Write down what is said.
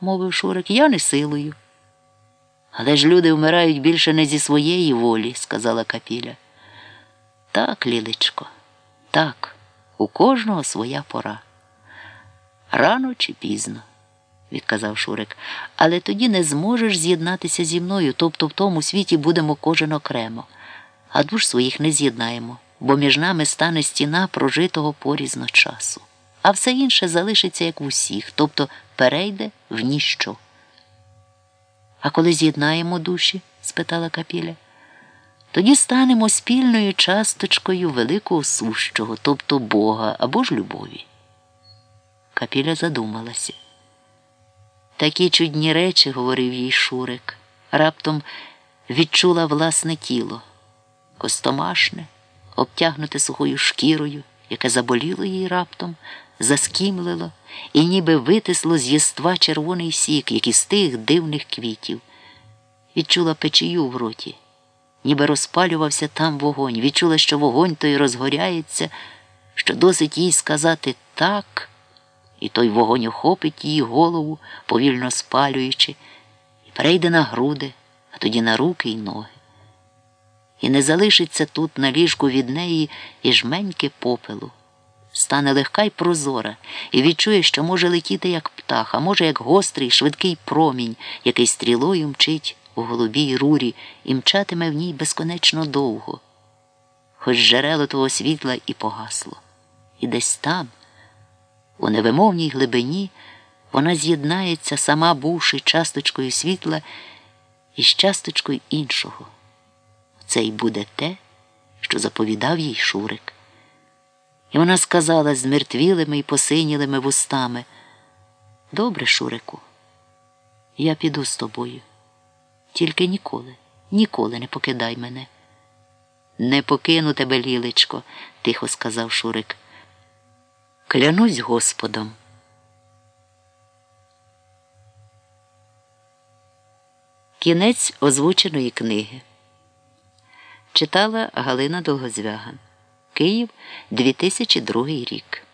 мовив Шурик, я не силою. Але ж люди вмирають більше не зі своєї волі, сказала Капіля. Так, Лілечко, так, у кожного своя пора. Рано чи пізно, відказав Шурик, але тоді не зможеш з'єднатися зі мною, тобто в тому світі будемо кожен окремо, а душ своїх не з'єднаємо, бо між нами стане стіна прожитого порізно часу, а все інше залишиться як в усіх, тобто перейде в ніщо. А коли з'єднаємо душі? спитала Капіля. Тоді станемо спільною часточкою великого сущого, тобто Бога або ж любові. Капіля задумалася. Такі чудні речі, говорив їй Шурик, раптом відчула власне тіло, костомашне, обтягнуте сухою шкірою, яке заболіло їй раптом, заскімлило і ніби витисло з єства червоний сік, як із тих дивних квітів. Відчула печію в роті, ніби розпалювався там вогонь, відчула, що вогонь той розгоряється, що досить їй сказати так, і той вогонь охопить її голову, повільно спалюючи, і перейде на груди, а тоді на руки й ноги. І не залишиться тут на ліжку від неї і жменьки попелу. Стане легка й прозора, і відчує, що може летіти, як птах, а може, як гострий, швидкий промінь, який стрілою мчить у голубій рурі і мчатиме в ній безконечно довго. Хоч джерело того світла і погасло. І десь там, у невимовній глибині, вона з'єднається, сама бувши часточкою світла із часточкою іншого. Це й буде те, що заповідав їй Шурик. І вона сказала з мертвілими й посинілими вустами Добре, Шурику, я піду з тобою. Тільки ніколи, ніколи не покидай мене. Не покину тебе, лілечко, тихо сказав Шурик. Клянусь Господом. Кінець озвученої книги. Читала Галина Довгозвяга. Київ 2002 рік.